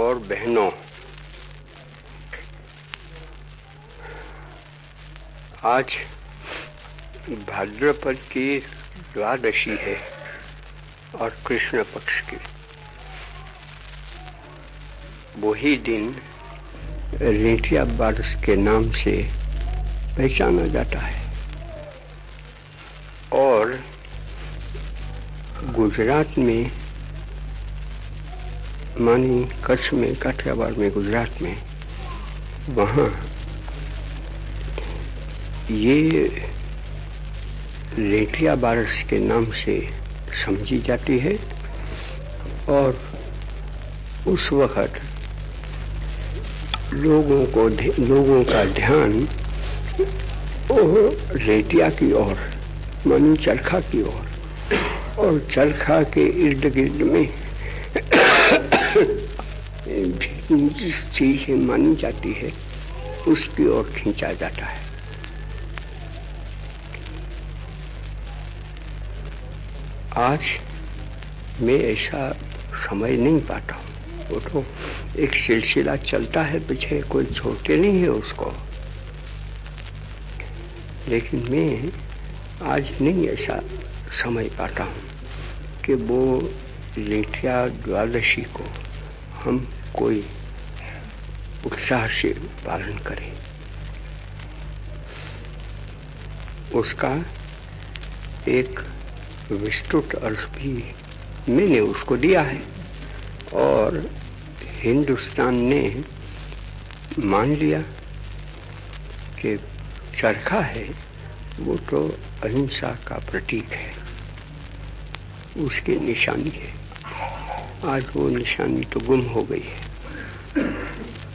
और बहनों। आज भाद्रपद की द्वादशी है और कृष्ण पक्ष की। वही दिन रेटिया बारस के नाम से पहचाना जाता है। और गुजरात में मानी कच्छ में, काठियावाड़ में, गुजरात में, वहाँ ये रेटिया बारस के नाम से समझी जाती है और उस वक्त लोगों को लोगों का ध्यान रेटिया की ओर, मानी चरखा की ओर, और चरखा के इर्द गिर्द में जिस चीज़ मानी जाती है, उसकी ओर खींचा जाता है। आज मैं ऐसा समय नहीं पाता हूँ। वो तो एक सिलसिला चलता है, पीछे कोई छोड़ते नहीं है उसको। लेकिन मैं आज नहीं ऐसा समय पाता हूँ कि वो लेठिया द्वादशी को हम कोई उत्साह से पालन करें। उसका एक विस्तृत अर्थ भी मैंने उसको दिया है और हिंदुस्तान ने मान लिया कि चरखा है, वो तो अहिंसा का प्रतीक है। उसकी निशानी है। आज वो निशानी तो गुम हो गई है।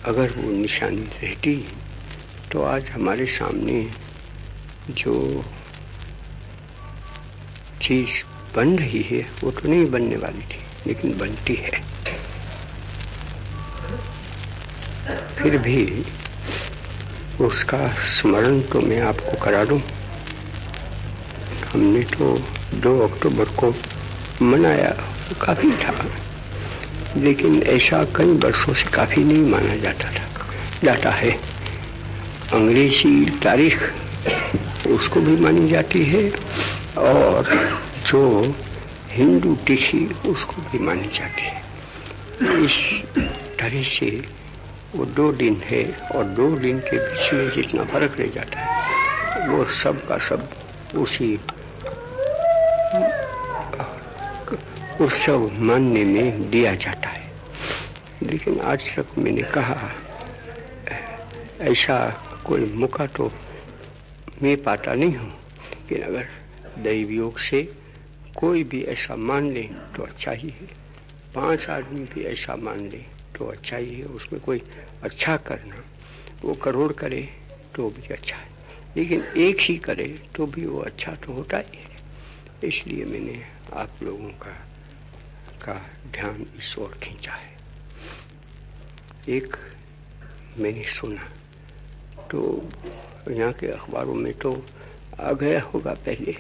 अगर वो निशानी रहती तो आज हमारे सामने जो चीज़ बन रही है, वो तो नहीं बनने वाली थी, लेकिन बनती है। फिर भी उसका स्मरण तो मैं आपको करा दूँ। हमने तो दो अक्टूबर को मनाया, काफ़ी था। लेकिन ऐसा कई वर्षों से काफ़ी नहीं माना जाता था। जाता है। अंग्रेज़ी तारीख उसको भी मानी जाती है और जो हिंदू तिथि उसको भी मानी जाती है। इस तरह से वो दो दिन है और दो दिन के बीच में जितना फ़र्क रह जाता है, वो सब का सब उसी उत्सव मानने में दिया जाता है। लेकिन आज तक मैंने कहा, ऐसा कोई मौका तो मैं पाता नहीं हूँ। कि अगर दैव योग से कोई भी ऐसा मान ले तो अच्छा ही है। पाँच आदमी भी ऐसा मान ले तो अच्छा ही है। उसमें कोई अच्छा करना, वो करोड़ करे तो भी अच्छा है। लेकिन एक ही करे तो भी वो अच्छा तो होता ही है। इसलिए मैंने आप लोगों का का ध्यान इस ओर खींचा है। एक मैंने सुना तो यहाँ के अखबारों में तो आ गया होगा पहले।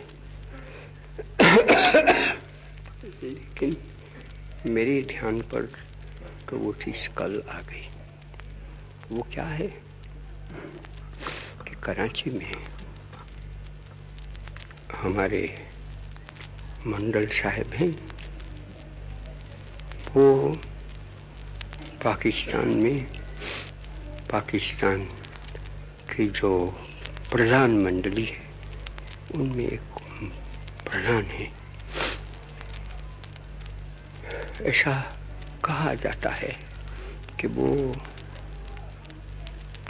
लेकिन मेरे ध्यान पर तो वो चीज़ कल आ गई। वो क्या है? कि कराची में हमारे मंडल साहब हैं। वो पाकिस्तान में, पाकिस्तान की जो प्रधान मंडली है, उनमें एक प्रधान है। ऐसा कहा जाता है कि वो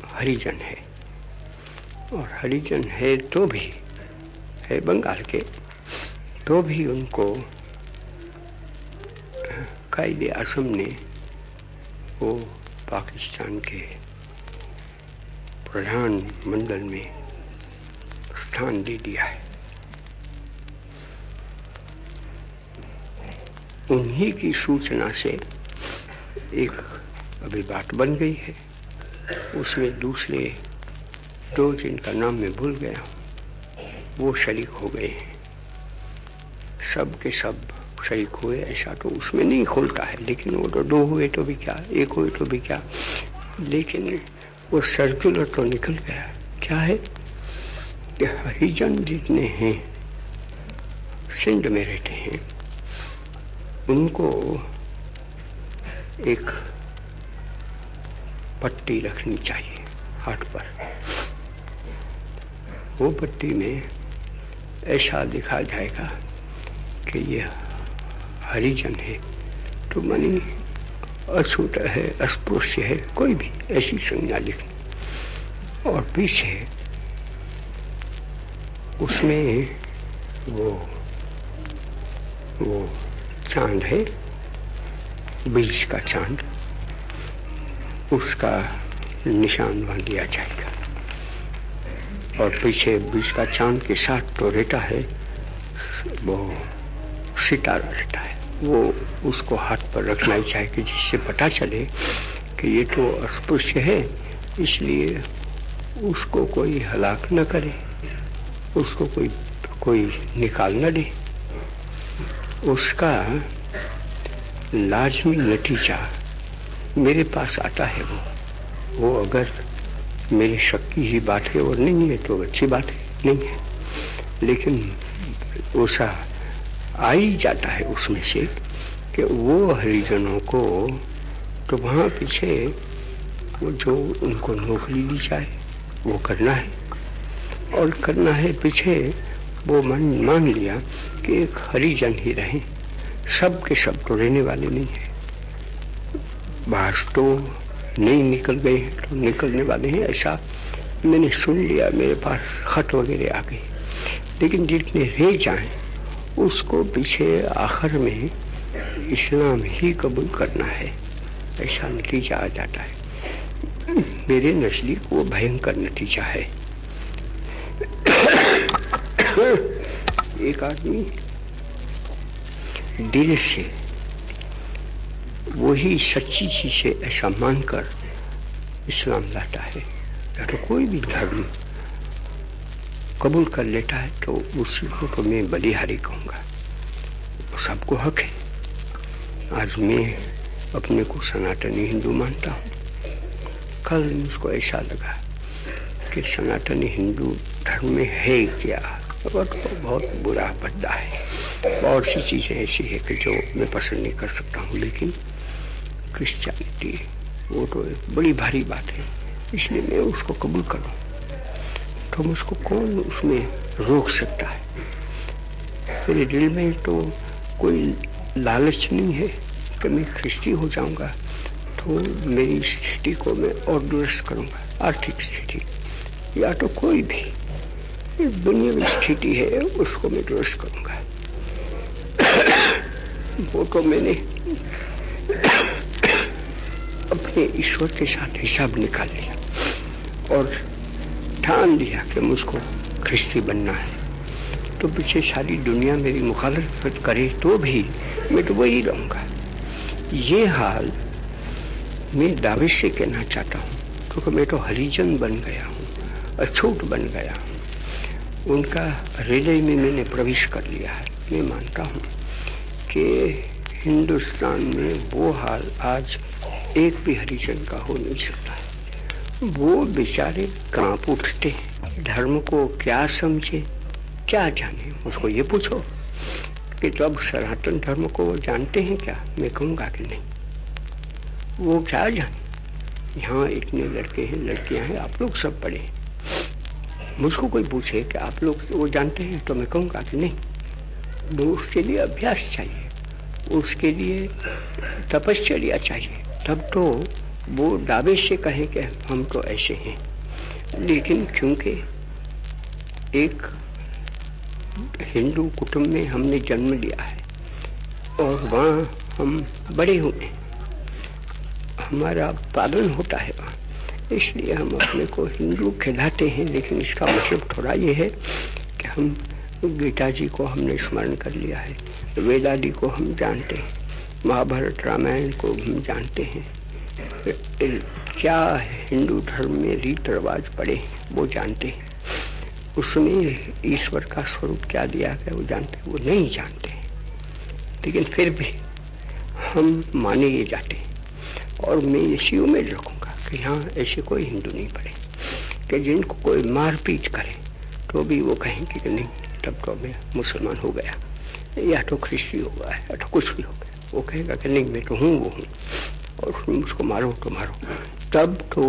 हरिजन है। और हरिजन है तो भी, है बंगाल के तो भी उनको कायदे आज़म ने वो पाकिस्तान के प्रधान मंडल में स्थान दे दिया है। उन्हीं की सूचना से एक अभी बात बन गई है। उसमें दूसरे दो जिनका नाम मैं भूल गया वो शरीक हो गए हैं। सब के सब शरीक हुए ऐसा तो उसमें नहीं खुलता है, लेकिन वो तो दो हुए तो भी क्या, एक हुए तो भी क्या। लेकिन वो सर्कुलर तो निकल गया। क्या है? कि हरिजन जितने हैं, सिंध में रहते हैं, उनको एक पट्टी रखनी चाहिए हाथ पर। वो पट्टी में ऐसा दिखा जाएगा कि ये हरिजन है। तो मनी अछूट है, अस्पृश्य है, कोई भी ऐसी संज्ञा लिखनी और पीछे उसमें वो वो चाँद है बीज का चाँद। उसका निशान बन दिया जाएगा। और पीछे बीज का चाँद के साथ तो रहता है वो सितारा रहता है। वो उसको हाथ पर रखना चाहिए जिससे पता चले कि ये तो अस्पृश्य है, इसलिए उसको कोई हलाक न करे, उसको कोई कोई निकाल न दे। उसका लाजमी नतीजा मेरे पास आता है वो। वो अगर मेरे शक की ही बात है और नहीं है तो अच्छी बात है, नहीं है। लेकिन ऐसा आ ही जाता है उसमें से कि वो हरिजनों को तो वहाँ पीछे वो जो उनको नौकरी दी जाए, वो करना है। और करना है पीछे वो मन, मान लिया कि एक हरिजन ही रहे। सब के सब तो रहने वाले नहीं है। बाहर तो नहीं निकल गए हैं तो निकलने वाले हैं, ऐसा मैंने सुन लिया, मेरे पास खत वगैरह आ गए। लेकिन जितने रह जाए उसको पीछे आखिर में इस्लाम ही कबूल करना है, ऐसा नतीजा आ जाता है। मेरे नज़दीक वो भयंकर नतीजा है। एक आदमी दिल से वही सच्ची चीज़ से ऐसा मानकर इस्लाम लाता है। या तो कोई भी धर्म कबूल कर लेता है तो उसी को तो मैं बलिहारी कहूँगा। सबको हक है। आज मैं अपने को सनातनी हिंदू मानता हूँ। कल मुझको ऐसा लगा कि सनातनी हिंदू धर्म में है क्या? और तो बहुत बुरा बदला है। बहुत सी चीज़ें ऐसी है कि जो मैं पसंद नहीं कर सकता हूँ, लेकिन क्रिश्चियनिटी वो तो एक बड़ी भारी बात है। इसलिए मैं उसको कबूल करूँ। तो मुझको कौन उसमें रोक सकता है? मेरे दिल में तो कोई लालच नहीं है कि मैं ख्रिस्ती हो जाऊँगा तो मेरी स्थिति को मैं और दुरुस्त करूँगा, आर्थिक स्थिति। या तो कोई भी दुनिया में स्थिति है, उसको मैं दुरुस्त करूँगा। वो तो मैंने अपने ईश्वर के साथ हिसाब निकाल लिया और ठान लिया कि मुझको ख्रिस्ती बनना है। तो पीछे सारी दुनिया मेरी मुखालफत करे तो भी मैं तो वही रहूँगा। ये हाल मैं दावे से कहना चाहता हूँ, क्योंकि मैं तो हरिजन बन गया हूँ अछूट बन गया हूँ। उनका हृदय में मैंने प्रवेश कर लिया है। मैं मानता हूँ कि हिंदुस्तान में वो हाल आज एक भी हरिजन का हो नहीं सकता। है वो बेचारे काँप उठते धर्म को क्या समझे? क्या जाने? उसको ये पूछो। कि जब सनातन धर्म को वो जानते हैं क्या? मैं कहूँगा कि नहीं। वो क्या जाने? यहाँ इतने लड़के हैं, लड़कियाँ हैं, आप लोग सब पढ़े मुझको कोई पूछे कि आप लोग वो जानते हैं? तो मैं कहूँगा कि नहीं। तो उसके लिए अभ्यास चाहिए। उसके लिए तपश्चर्या चाहिए। तब तो वो दावे से कहे कि हम तो ऐसे हैं। लेकिन क्योंकि एक हिंदू कुटुंब में हमने जन्म लिया है और वहाँ हम बड़े हुए हमारा पालन होता है वहाँ। इसलिए हम अपने को हिंदू खिलाते हैं, लेकिन इसका मतलब थोड़ा ये है कि हम गीता जी को हमने स्मरण कर लिया है, वेदादि को हम जानते हैं, महाभारत रामायण को हम जानते हैं। क्या हिंदू धर्म में रीत रिवाज पड़े, वो जानते। हैं उसमें ईश्वर का स्वरूप क्या दिया गया वो जानते, वो नहीं जानते। लेकिन फिर भी हम माने ये जाते। और मैं इसी उम्मीद रखूँगा कि यहाँ ऐसे कोई हिंदू नहीं पड़े, कि जिनको कोई मारपीट करे तो भी वो कहेंगे कि नहीं, तब तो मैं मुसलमान हो गया। या तो ख्रिस्ती हो गया, या तो कुछ भी हो गया। वो कहेगा कि नहीं, मैं तो हूँ, वो हूँ। और उसमें मुझको मारो तो मारो। तब तो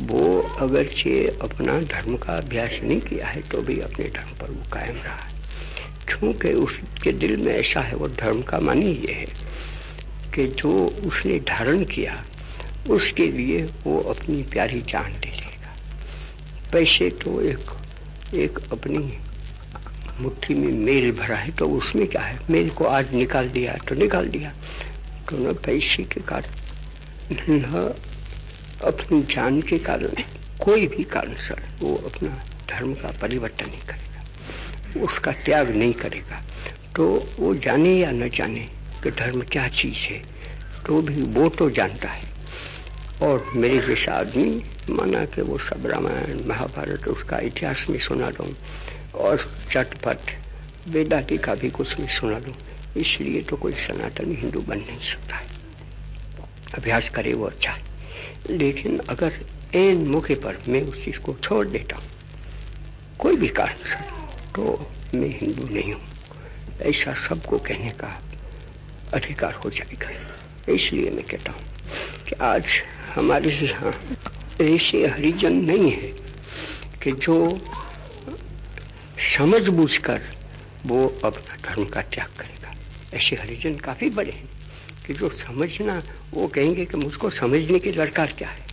वो अगरचे अपना धर्म का अभ्यास नहीं किया है तो भी अपने धर्म पर वो कायम रहा है। क्योंकि उसके दिल में ऐसा है, वो धर्म का मानी ये है, कि जो उसने धारण किया, उसके लिए वो अपनी प्यारी जान दे देगा पैसे तो एक एक अपनी मुट्ठी में मेल भरा है तो उसमें क्या है? मेल को आज निकाल दिया तो निकाल दिया। तो न पैसे के कारण न अपनी जान के कारण कोई भी कारण, सर, वो अपना धर्म का परिवर्तन नहीं करेगा। उसका त्याग नहीं करेगा। तो वो जाने या न जाने कि धर्म क्या चीज़ है तो भी वो तो जानता है। और मेरे जैसा आदमी, माना कि वो सब रामायण, महाभारत, उसका इतिहास में सुना दू और चटपट, वेदांति का भी कुछ भी सुना दू इसलिए तो कोई सनातन हिंदू बन नहीं सकता है। अभ्यास करे वो अच्छा है। लेकिन अगर एन मौके पर मैं उस चीज़ को छोड़ देता हूँ, कोई भी कारण से तो मैं हिंदू नहीं हूँ। ऐसा सबको कहने का अधिकार हो जाएगा। इसलिए मैं कहता हूँ कि आज हमारे यहाँ ऐसे हरिजन नहीं है कि जो समझ बूझ कर वो अपना धर्म का त्याग करेगा। ऐसे हरिजन काफ़ी बड़े हैं। कि जो समझना, वो कहेंगे कि मुझको समझने की दरकार क्या है?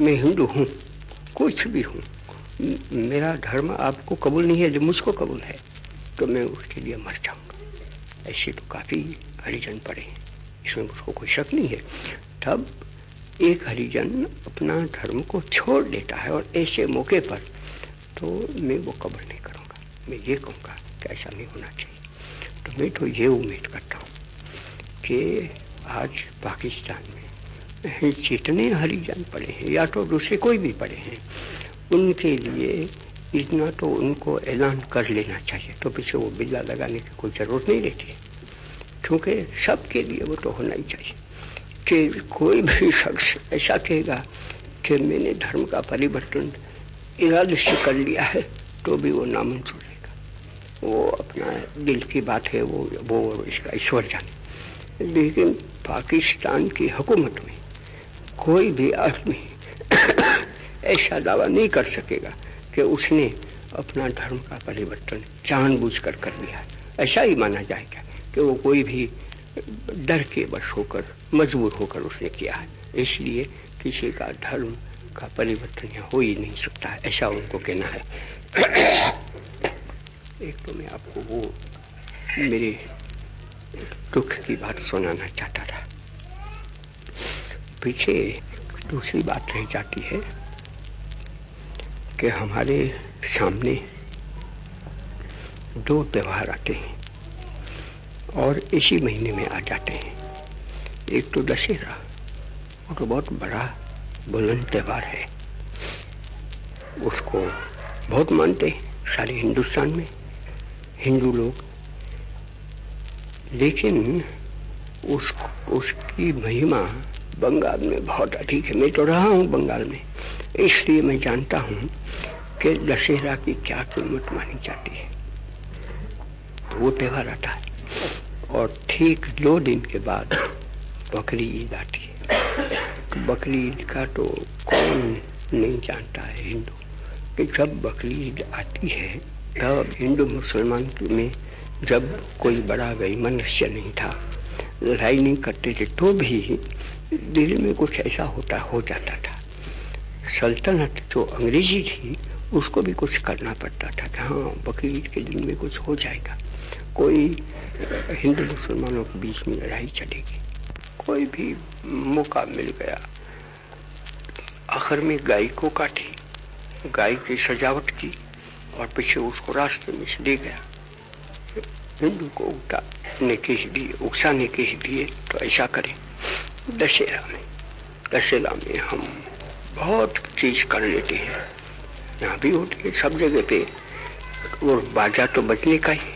मैं हिंदू हूँ, कुछ भी हूँ। मेरा धर्म आपको कबूल नहीं है जो मुझको कबूल है तो मैं उसके लिए मर जाऊँगा। ऐसे तो काफ़ी हरिजन पड़े हैं। इसमें मुझको कोई शक नहीं है। तब एक हरिजन अपना धर्म को छोड़ देता है और ऐसे मौके पर तो मैं वो कबल नहीं करूँगा। मैं ये कहूँगा कि ऐसा नहीं होना चाहिए। तो मैं तो ये उम्मीद करता हूँ कि आज पाकिस्तान में जितने हरिजन पड़े हैं, या तो दूसरे कोई भी पड़े हैं, उनके लिए इतना तो उनको ऐलान कर लेना चाहिए। तो पीछे वो बिल्ला लगाने की कोई ज़रूरत नहीं रहती क्योंकि सबके लिए वो तो होना ही चाहिए कि कोई भी शख्स ऐसा कहेगा कि मैंने धर्म का परिवर्तन इरादे से कर लिया है तो भी वो नामंजूर रहेगा। वो अपना दिल की बात है, वो वो इसका ईश्वर जाने। लेकिन पाकिस्तान की हुकूमत में कोई भी आदमी ऐसा दावा नहीं कर सकेगा कि उसने अपना धर्म का परिवर्तन जानबूझकर कर लिया ऐसा ही माना जाएगा कि वो कोई भी डर के बस होकर, मजबूर होकर उसने किया है। इसलिए किसी का धर्म का परिवर्तन हो ही नहीं सकता है। ऐसा उनको कहना है। एक तो मैं आपको वो मेरे दुख की बात सुनाना चाहता था। पीछे दूसरी बात रह जाती है कि हमारे सामने दो त्यौहार आते हैं और इसी महीने में आ जाते हैं। एक तो दशहरा, वो तो बहुत बड़ा बुलंद त्यौहार है। उसको बहुत मानते हैं सारे हिंदुस्तान में। हिंदू लोग लेकिन उस, उसकी महिमा बंगाल में बहुत अधिक है। मैं तो रहा हूँ बंगाल में, इसलिए मैं जानता हूँ कि दशहरा की क्या कीमत मानी जाती है। तो वो त्यौहार आता है और ठीक दो दिन के बाद बकरी ईद आती है। तो बकरी ईद का तो कौन नहीं जानता है हिंदू कि जब बकरी ईद आती है, तब हिंदू मुसलमान में जब कोई बड़ा गई, मनुष्य नहीं था, लड़ाई नहीं करते थे तो भी दिल में कुछ ऐसा होता, हो जाता था। सल्तनत जो अंग्रेज़ी थी, उसको भी कुछ करना पड़ता था कि हाँ बकरी ईद के दिन में कुछ हो जाएगा। कोई हिंदू मुसलमानों के बीच में लड़ाई चलेगी। कोई भी मौका मिल गया। आखिर में गाय को काटी गाय की सजावट की और पीछे उसको रास्ते में से ले गया। हिंदू को उगताने के लिए उकसाने के दिए तो ऐसा करें। दशहरा में दशहरा में हम बहुत चीज़ कर लेते हैं। यहाँ भी होती है, सब जगह पे। और बाजा तो बचने का ही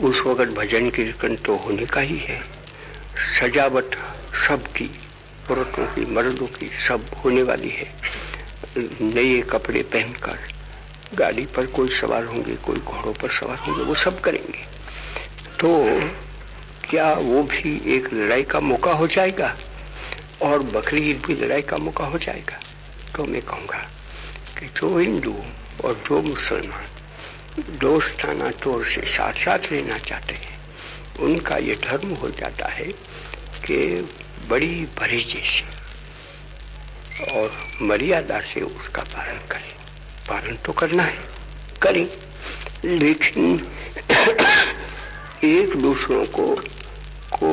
उस वक्त भजन कीर्तन तो होने का ही है। सजावट सबकी औरतों की, मर्दों की सब होने वाली है। नए कपड़े पहनकर, गाड़ी पर कोई सवार होंगे, कोई घोड़ों पर सवार होंगे, वो सब करेंगे। तो क्या वो भी एक लड़ाई का मौका हो जाएगा? और बकरी ईद भी लड़ाई का मौका हो जाएगा? तो मैं कहूँगा कि जो हिंदू और जो मुसलमान दोस्ताना तौर से साथ साथ रहना चाहते हैं, उनका ये धर्म हो जाता है कि बड़ी भरीजे से और मर्यादा से उसका पालन करें। पालन तो करना है, करें। लेकिन एक दूसरों को को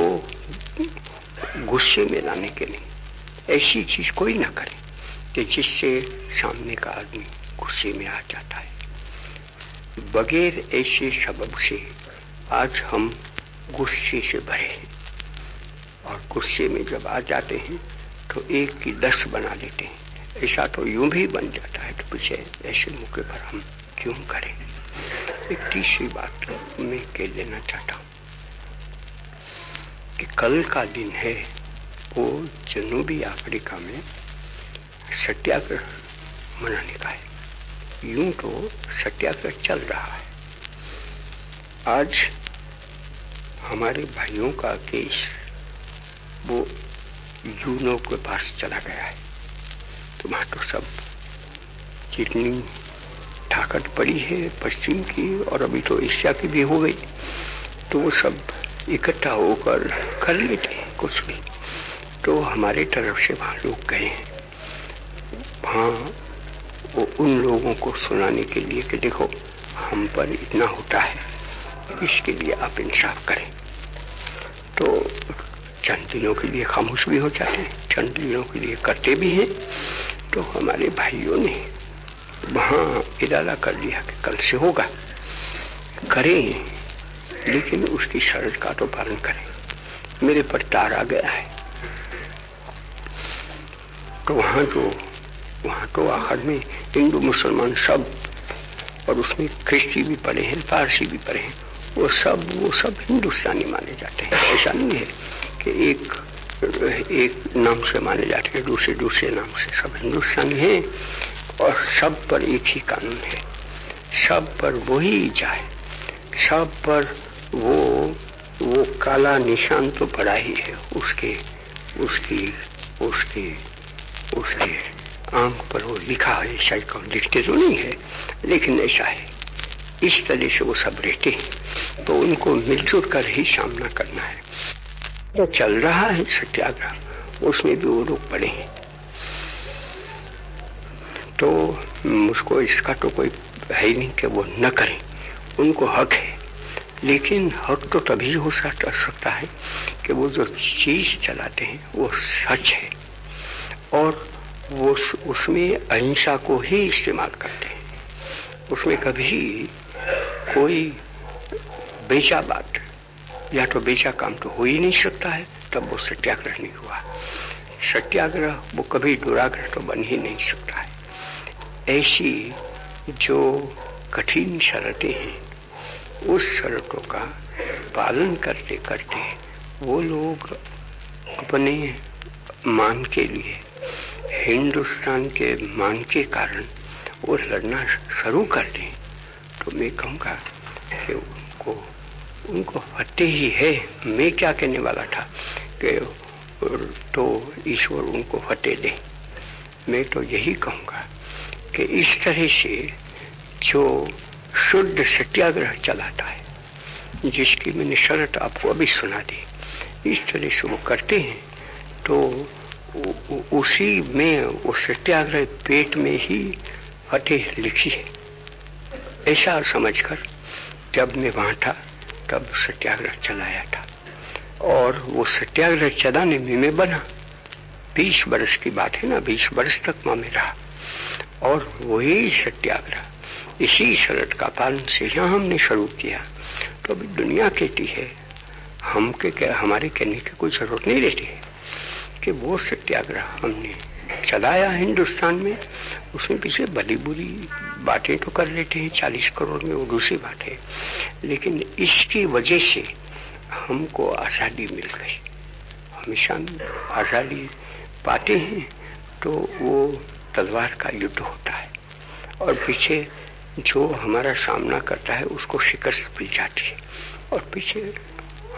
गुस्से में लाने के लिए ऐसी चीज़ कोई ना करे कि जिससे सामने का आदमी गुस्से में आ जाता है। बगैर ऐसे सबब से आज हम गुस्से से भरे हैं और गुस्से में जब आ जाते हैं तो एक की दस बना लेते हैं। ऐसा तो यूँ भी बन जाता है तो पीछे ऐसे मौके पर हम क्यों करें? एक तीसरी बात मैं कह देना चाहता हूँ कि कल का दिन है, वो जनूबी अफ्रीका में सत्याग्रह मनाने का है। यूँ तो सत्याग्रह चल रहा है। आज हमारे भाइयों का केस वो यूनो के पास चला गया है। तो वहाँ तो सब जितनी ताकत पड़ी है पश्चिम की और अभी तो एशिया की भी हो गई। तो वो सब इकट्ठा होकर कर लेते हैं, कुछ भी। तो हमारे तरफ़ से वहाँ लोग गए हैं। वहाँ वो उन लोगों को सुनाने के लिए कि देखो, हम पर इतना होता है, इसके लिए आप इंसाफ करें। तो चंद दिनों के लिए खामोश भी हो जाते हैं चंद दिनों के लिए करते भी हैं। तो हमारे भाइयों ने वहाँ इरादा कर लिया कि कल से होगा। करें, लेकिन उसकी शर्त का तो पालन करें। मेरे पर तार आ गया है। तो वहाँ तो वहाँ तो आखिर में हिंदू, मुसलमान सब, और उसमें ख्रिस्ती भी पड़े हैं, पारसी भी पड़े हैं, वो सब वो सब हिंदुस्तानी माने जाते हैं। ऐसा नहीं है कि एक एक नाम से माने जाते हैं, दूसरे दूसरे नाम से सब हिंदुस्तानी हैं। और सब पर एक ही कानून है। सब पर वही जाए। सब पर वो वो काला निशान तो पड़ा ही है। उसके, उसकी, उसके उसके आँख पर वो लिखा है, शायद कौन लिखते तो नहीं है, लेकिन ऐसा है। इस तरह से वो सब रहते हैं। तो उनको मिलजुल कर ही सामना करना है। तो चल रहा है सत्याग्रह, उसमें भी वो लोग पड़े हैं। तो मुझको इसका तो कोई है ही नहीं कि वो न करें। उनको हक है। लेकिन हक तो तभी हो सकता, है कि वो जो चीज़ चलाते हैं, वो सच है। और वो उसमें अहिंसा को ही इस्तेमाल करते हैं। उसमें कभी कोई बेचा बात, या तो बेचा काम तो हो ही नहीं सकता है, तब वो सत्याग्रह नहीं हुआ। सत्याग्रह वो कभी दुराग्रह तो बन ही नहीं सकता है। ऐसी जो कठिन शर्तें हैं, उस शर्तों का पालन करते करते वो लोग अपने मान के लिए, हिंदुस्तान के मान के कारण वो लड़ना शुरू कर दें। तो मैं कहूँगा कि उनको उनको फतेह ही है, मैं क्या कहने वाला था कि तो ईश्वर उनको फतेह दे। मैं तो यही कहूँगा कि इस तरह से जो शुद्ध सत्याग्रह चलाता है, जिसकी मैंने शर्त आपको अभी सुना दी, इस तरह से वो करते हैं तो उसी में वो सत्याग्रह पेट में ही फतेह लिखी है। ऐसा समझकर जब मैं वहाँ था, तब सत्याग्रह चलाया था। और वो सत्याग्रह चलाने में मैं बना। बीस वर्ष की बात है ना, बीस वर्ष तक वहाँ में रहा। और वही सत्याग्रह। इसी शरत का पालन से यहाँ हमने शुरू किया। तो अभी दुनिया कहती है, हम के क्या, हमारे कहने की कोई ज़रूरत नहीं रहती है कि वो सत्याग्रह हमने चलाया हिंदुस्तान में, उसमें पीछे भली बुरी बातें तो कर लेते हैं, चालीस करोड़ में वो दूसरी बात है। लेकिन इसकी वजह से हमको आज़ादी मिल गई। हमेशा आज़ादी पाते हैं तो वो तलवार का युद्ध होता है। और पीछे जो हमारा सामना करता है, उसको शिकस्त मिल जाती है। और पीछे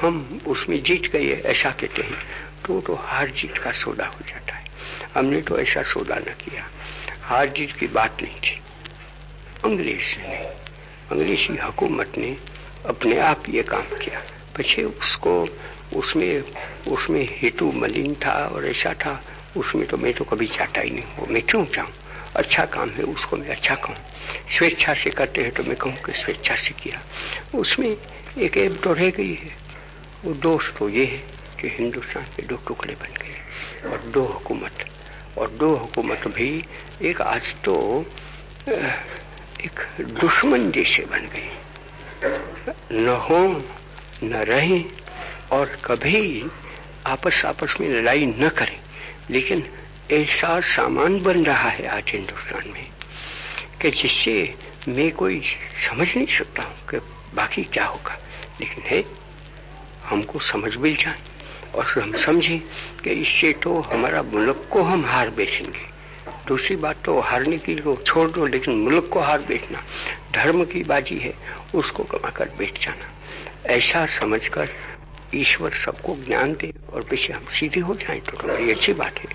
हम उसमें जीत गए, ऐसा कहते हैं। तो तो हार जीत का सौदा हो जाता है। हमने तो ऐसा सौदा न किया। हार जीत की बात नहीं थी। अंग्रेज़ ने, अंग्रेज़ी हुकूमत ने अपने आप ये काम किया। पीछे उसको, उसमें उसमें हेतु मलिन था और ऐसा था उसमें तो मैं तो कभी चाहता ही नहीं वो मैं क्यों चाहूँ अच्छा काम है उसको मैं अच्छा कहूँ। स्वेच्छा से करते हैं तो मैं कहूँ कि स्वेच्छा से किया। उसमें एक ऐप तो रह गई है। वो दोष तो ये है कि हिंदुस्तान के दो टुकड़े बन गए और दो हुकूमत। और दो हुकूमत भी एक आज तो एक दुश्मन जैसे बन गई न हो, न रहे और कभी आपस आपस में लड़ाई न करें। लेकिन ऐसा सामान बन रहा है आज हिंदुस्तान में कि जिससे मैं कोई समझ नहीं सकता हूँ कि बाकी क्या होगा। लेकिन है, हमको समझ मिल जाए और हम समझें कि इससे तो हमारा मुल्क को हम हार बेचेंगे दूसरी बात तो हारने की तो छोड़ दो, लेकिन मुल्क को हार बेचना धर्म की बाजी है, उसको कमाकर बेच जाना। ऐसा समझकर ईश्वर सबको ज्ञान दे और पीछे हम सीधे हो जाए तो, तो बड़ी अच्छी बात है।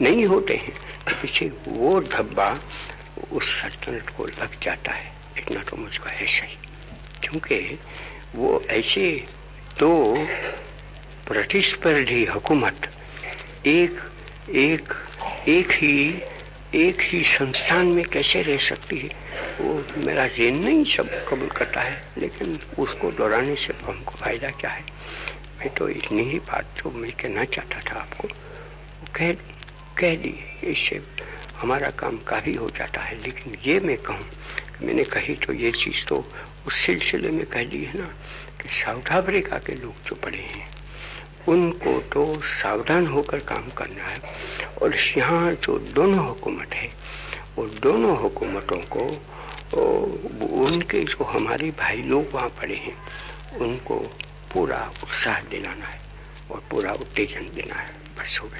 नहीं होते हैं तो पीछे वो धब्बा उस सल्तनत को लग जाता है। इतना तो मुझको ऐसा ही। क्योंकि वो ऐसे तो प्रतिस्पर्धी हुकूमत एक एक एक ही एक ही संस्थान में कैसे रह सकती है? वो मेरा जेन नहीं सब कबूल करता है, लेकिन उसको दोहराने से हमको फ़ायदा क्या है? मैं तो इतनी ही बात जो मैं कहना चाहता था आपको कह कह दी इससे हमारा काम काफ़ी हो जाता है, लेकिन ये मैं कहूँ, मैंने कही तो ये चीज़ तो उस सिलसिले में कह दी है ना, कि साउथ अफ्रीका के लोग जो पड़े हैं। उनको तो सावधान होकर काम करना है। और यहाँ जो दोनों हुकूमत है वो दोनों हुकूमतों को उनके जो हमारे भाई लोग वहाँ पड़े हैं, उनको पूरा उत्साह दिलाना है और पूरा उत्तेजन देना है। बस हो